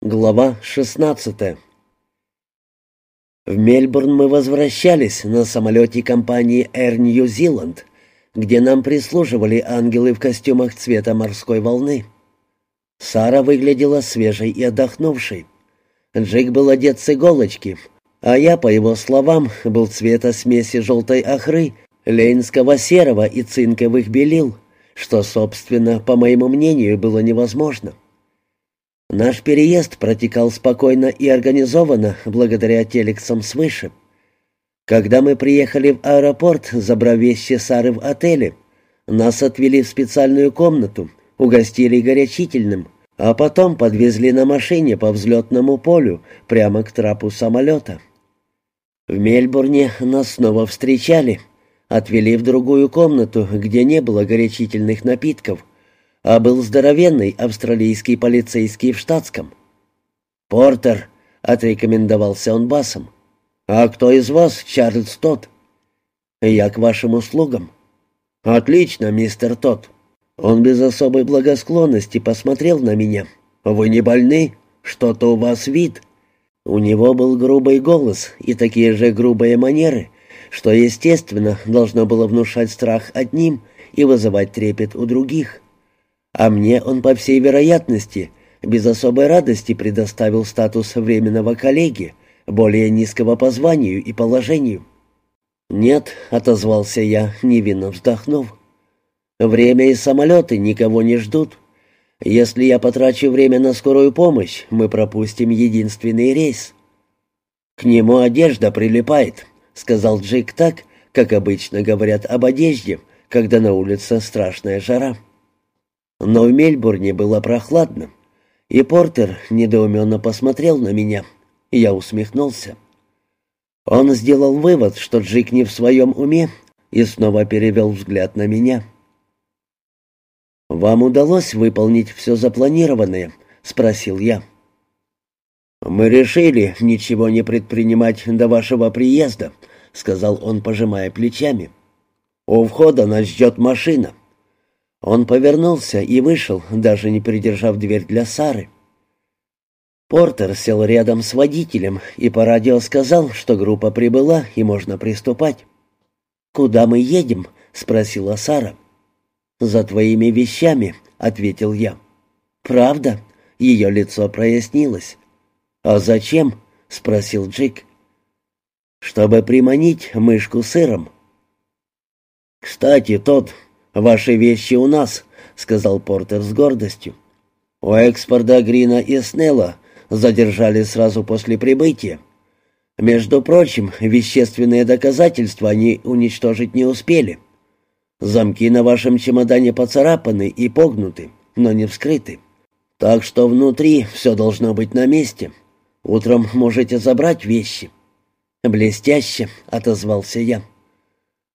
Глава 16 В Мельбурн мы возвращались на самолете компании Air New Zealand, где нам прислуживали ангелы в костюмах цвета морской волны. Сара выглядела свежей и отдохнувшей. Джек был одет с иголочки, а я, по его словам, был цвета смеси желтой охры, лейнского серого и цинковых белил, что, собственно, по моему мнению, было невозможно. — Наш переезд протекал спокойно и организованно благодаря телексам свыше. Когда мы приехали в аэропорт, забрав вещи Сары в отеле, нас отвели в специальную комнату, угостили горячительным, а потом подвезли на машине по взлетному полю прямо к трапу самолета. В Мельбурне нас снова встречали, отвели в другую комнату, где не было горячительных напитков, а был здоровенный австралийский полицейский в штатском. «Портер», — отрекомендовался он басом. «А кто из вас Чарльз Тот?» «Я к вашим услугам». «Отлично, мистер Тот». Он без особой благосклонности посмотрел на меня. «Вы не больны? Что-то у вас вид?» У него был грубый голос и такие же грубые манеры, что, естественно, должно было внушать страх одним и вызывать трепет у других. А мне он, по всей вероятности, без особой радости предоставил статус временного коллеги, более низкого по званию и положению. «Нет», — отозвался я, невинно вздохнув. «Время и самолеты никого не ждут. Если я потрачу время на скорую помощь, мы пропустим единственный рейс». «К нему одежда прилипает», — сказал Джик так, как обычно говорят об одежде, когда на улице страшная жара. Но в Мельбурне было прохладно, и Портер недоуменно посмотрел на меня. Я усмехнулся. Он сделал вывод, что Джик не в своем уме, и снова перевел взгляд на меня. «Вам удалось выполнить все запланированное?» — спросил я. «Мы решили ничего не предпринимать до вашего приезда», — сказал он, пожимая плечами. «У входа нас ждет машина. Он повернулся и вышел, даже не придержав дверь для Сары. Портер сел рядом с водителем и по радио сказал, что группа прибыла и можно приступать. «Куда мы едем?» — спросила Сара. «За твоими вещами», — ответил я. «Правда?» — ее лицо прояснилось. «А зачем?» — спросил Джик. «Чтобы приманить мышку сыром». «Кстати, тот, «Ваши вещи у нас», — сказал Портер с гордостью. «У экспорта Грина и Снелла задержали сразу после прибытия. Между прочим, вещественные доказательства они уничтожить не успели. Замки на вашем чемодане поцарапаны и погнуты, но не вскрыты. Так что внутри все должно быть на месте. Утром можете забрать вещи». «Блестяще», — отозвался я.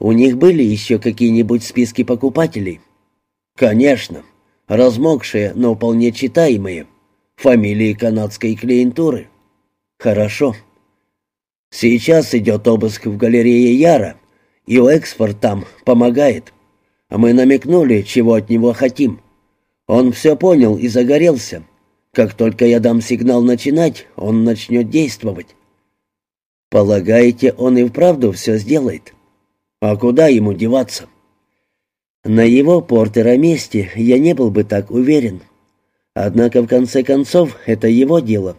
У них были еще какие-нибудь списки покупателей? Конечно. Размокшие, но вполне читаемые. Фамилии канадской клиентуры. Хорошо. Сейчас идет обыск в галерее Яра, и экспорт там помогает. Мы намекнули, чего от него хотим. Он все понял и загорелся. Как только я дам сигнал начинать, он начнет действовать. Полагаете, он и вправду все сделает?» А куда ему деваться? На его Портера месте я не был бы так уверен. Однако, в конце концов, это его дело.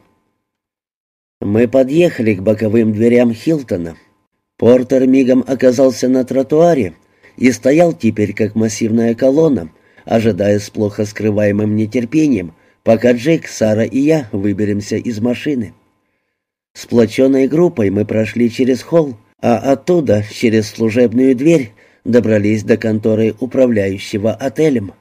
Мы подъехали к боковым дверям Хилтона. Портер мигом оказался на тротуаре и стоял теперь как массивная колонна, ожидая с плохо скрываемым нетерпением, пока Джек, Сара и я выберемся из машины. Сплоченной группой мы прошли через холл, а оттуда, через служебную дверь, добрались до конторы управляющего отелем.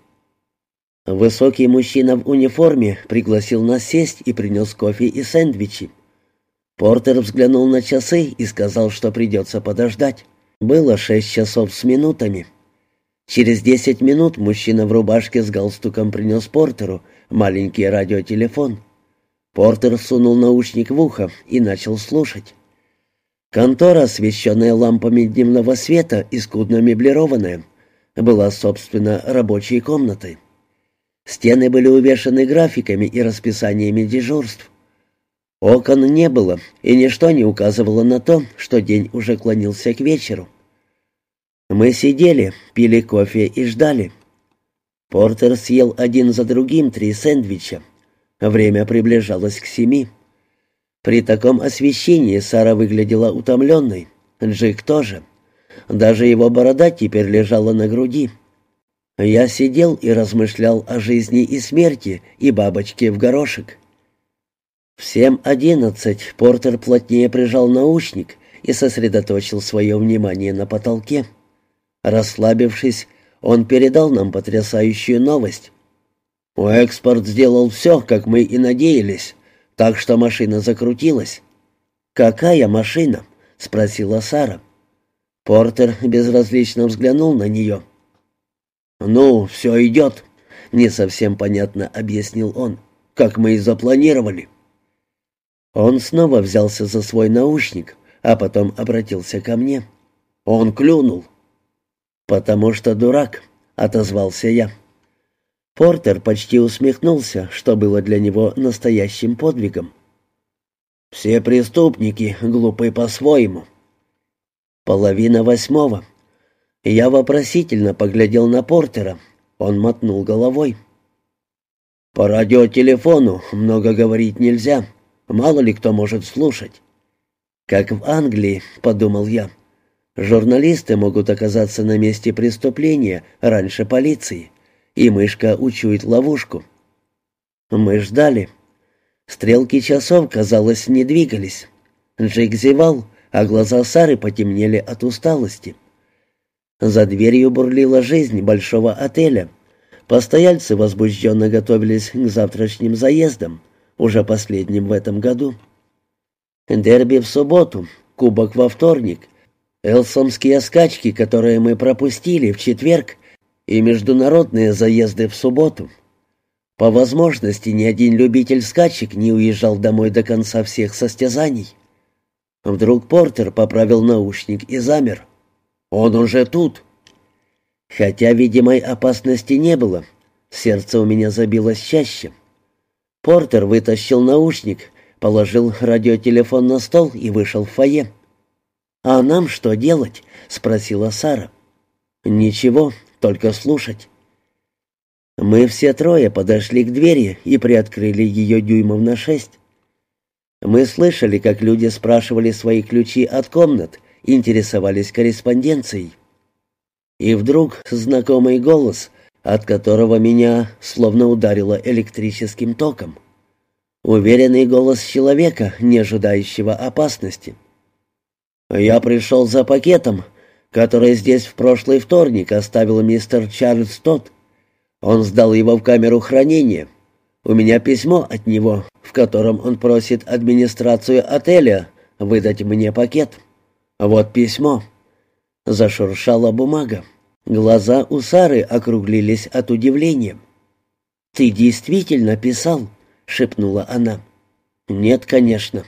Высокий мужчина в униформе пригласил нас сесть и принес кофе и сэндвичи. Портер взглянул на часы и сказал, что придется подождать. Было шесть часов с минутами. Через десять минут мужчина в рубашке с галстуком принес Портеру маленький радиотелефон. Портер сунул наушник в ухо и начал слушать. Контора, освещенная лампами дневного света и скудно меблированная, была, собственно, рабочей комнатой. Стены были увешаны графиками и расписаниями дежурств. Окон не было, и ничто не указывало на то, что день уже клонился к вечеру. Мы сидели, пили кофе и ждали. Портер съел один за другим три сэндвича. Время приближалось к семи. При таком освещении Сара выглядела утомленной. Джик тоже. Даже его борода теперь лежала на груди. Я сидел и размышлял о жизни и смерти и бабочке в горошек. В семь одиннадцать Портер плотнее прижал наушник и сосредоточил свое внимание на потолке. Расслабившись, он передал нам потрясающую новость. «Экспорт сделал все, как мы и надеялись, так что машина закрутилась». «Какая машина?» — спросила Сара. Портер безразлично взглянул на нее. «Ну, все идет», — не совсем понятно объяснил он, — «как мы и запланировали». Он снова взялся за свой наушник, а потом обратился ко мне. «Он клюнул». «Потому что дурак», — отозвался я. Портер почти усмехнулся, что было для него настоящим подвигом. «Все преступники глупы по-своему». Половина восьмого. Я вопросительно поглядел на Портера. Он мотнул головой. «По радиотелефону много говорить нельзя. Мало ли кто может слушать». «Как в Англии», — подумал я. «Журналисты могут оказаться на месте преступления раньше полиции, и мышка учует ловушку». Мы ждали. Стрелки часов, казалось, не двигались. Джейк зевал, а глаза Сары потемнели от усталости. За дверью бурлила жизнь большого отеля. Постояльцы возбужденно готовились к завтрашним заездам, уже последним в этом году. Дерби в субботу, кубок во вторник, элсомские скачки, которые мы пропустили в четверг, и международные заезды в субботу. По возможности ни один любитель скачек не уезжал домой до конца всех состязаний. Вдруг Портер поправил наушник и замер. Он уже тут. Хотя видимой опасности не было, сердце у меня забилось чаще. Портер вытащил наушник, положил радиотелефон на стол и вышел в фойе. «А нам что делать?» — спросила Сара. «Ничего, только слушать». Мы все трое подошли к двери и приоткрыли ее дюймов на шесть. Мы слышали, как люди спрашивали свои ключи от комнат интересовались корреспонденцией. И вдруг знакомый голос, от которого меня словно ударило электрическим током. Уверенный голос человека, не ожидающего опасности. «Я пришел за пакетом, который здесь в прошлый вторник оставил мистер Чарльз Тот. Он сдал его в камеру хранения. У меня письмо от него, в котором он просит администрацию отеля выдать мне пакет». «Вот письмо». Зашуршала бумага. Глаза у Сары округлились от удивления. «Ты действительно писал?» — шепнула она. «Нет, конечно».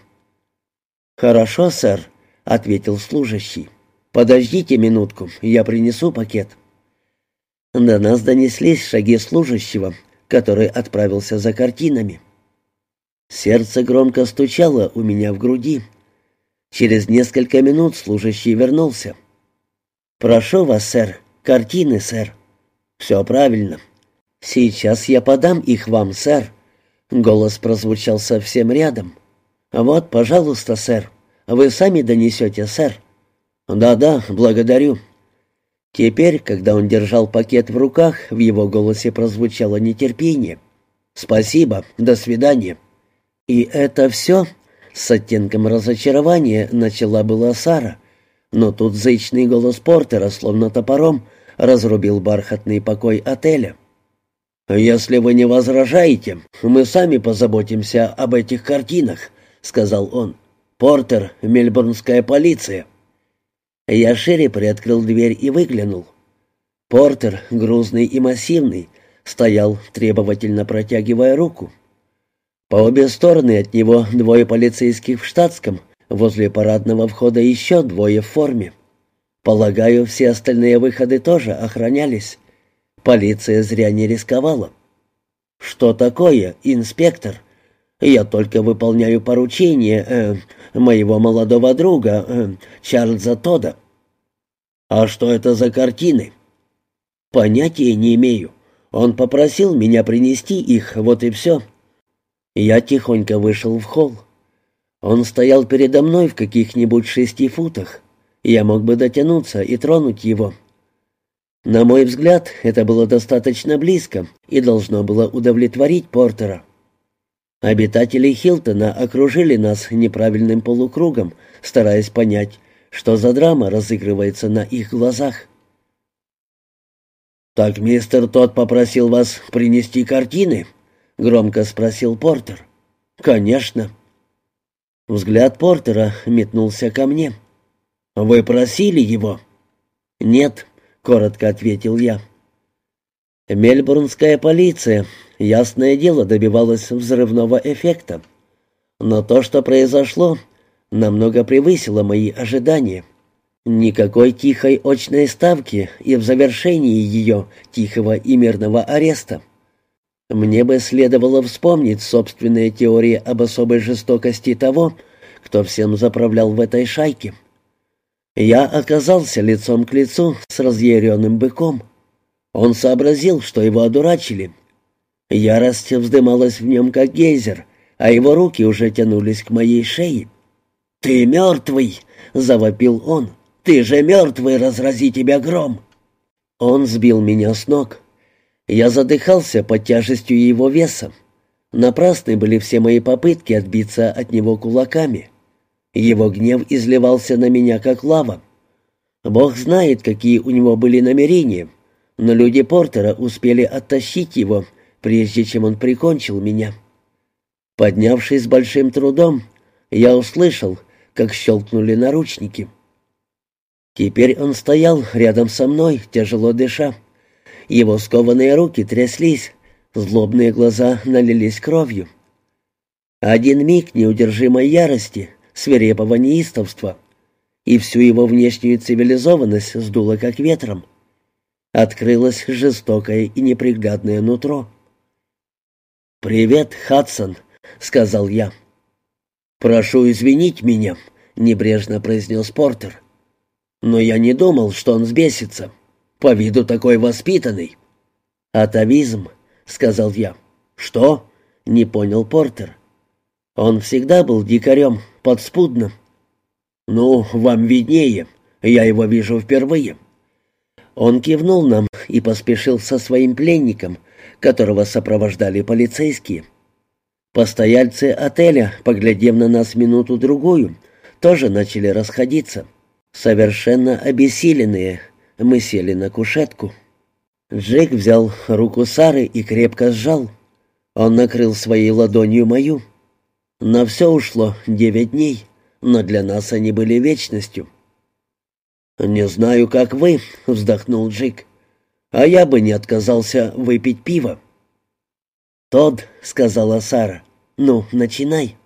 «Хорошо, сэр», — ответил служащий. «Подождите минутку, я принесу пакет». До нас донеслись шаги служащего, который отправился за картинами. Сердце громко стучало у меня в груди. Через несколько минут служащий вернулся. «Прошу вас, сэр. Картины, сэр». «Все правильно. Сейчас я подам их вам, сэр». Голос прозвучал совсем рядом. «Вот, пожалуйста, сэр. Вы сами донесете, сэр». «Да-да, благодарю». Теперь, когда он держал пакет в руках, в его голосе прозвучало нетерпение. «Спасибо, до свидания». «И это все?» С оттенком разочарования начала была Сара, но тут зычный голос Портера, словно топором, разрубил бархатный покой отеля. «Если вы не возражаете, мы сами позаботимся об этих картинах», — сказал он. «Портер, мельбурнская полиция». Я шире приоткрыл дверь и выглянул. Портер, грузный и массивный, стоял, требовательно протягивая руку. По обе стороны от него двое полицейских в штатском, возле парадного входа еще двое в форме. Полагаю, все остальные выходы тоже охранялись. Полиция зря не рисковала. «Что такое, инспектор? Я только выполняю поручение э, моего молодого друга э, Чарльза Тода». «А что это за картины?» «Понятия не имею. Он попросил меня принести их, вот и все». Я тихонько вышел в холл. Он стоял передо мной в каких-нибудь шести футах. Я мог бы дотянуться и тронуть его. На мой взгляд, это было достаточно близко и должно было удовлетворить Портера. Обитатели Хилтона окружили нас неправильным полукругом, стараясь понять, что за драма разыгрывается на их глазах. «Так мистер тот попросил вас принести картины?» — громко спросил Портер. «Конечно». Взгляд Портера метнулся ко мне. «Вы просили его?» «Нет», — коротко ответил я. Мельбурнская полиция, ясное дело, добивалась взрывного эффекта. Но то, что произошло, намного превысило мои ожидания. Никакой тихой очной ставки и в завершении ее тихого и мирного ареста. Мне бы следовало вспомнить собственные теории об особой жестокости того, кто всем заправлял в этой шайке. Я оказался лицом к лицу с разъяренным быком. Он сообразил, что его одурачили. Ярость вздымалась в нем, как гейзер, а его руки уже тянулись к моей шее. «Ты мертвый!» — завопил он. «Ты же мертвый, разрази тебя гром!» Он сбил меня с ног. Я задыхался под тяжестью его веса. Напрасны были все мои попытки отбиться от него кулаками. Его гнев изливался на меня, как лава. Бог знает, какие у него были намерения, но люди Портера успели оттащить его, прежде чем он прикончил меня. Поднявшись с большим трудом, я услышал, как щелкнули наручники. Теперь он стоял рядом со мной, тяжело дыша. Его скованные руки тряслись, злобные глаза налились кровью. Один миг неудержимой ярости — свирепого неистовства, и всю его внешнюю цивилизованность сдуло как ветром. Открылось жестокое и неприглядное нутро. «Привет, Хадсон», — сказал я. «Прошу извинить меня», — небрежно произнес Портер. «Но я не думал, что он сбесится. По виду такой воспитанный». «Атовизм», — сказал я. «Что?» — не понял Портер. Он всегда был дикарем, подспудным. «Ну, вам виднее. Я его вижу впервые». Он кивнул нам и поспешил со своим пленником, которого сопровождали полицейские. Постояльцы отеля, поглядев на нас минуту-другую, тоже начали расходиться. Совершенно обессиленные, мы сели на кушетку. Джек взял руку Сары и крепко сжал. Он накрыл своей ладонью мою. На все ушло девять дней, но для нас они были вечностью. «Не знаю, как вы», — вздохнул Джик, — «а я бы не отказался выпить пиво». «Тод», — сказала Сара, — «ну, начинай».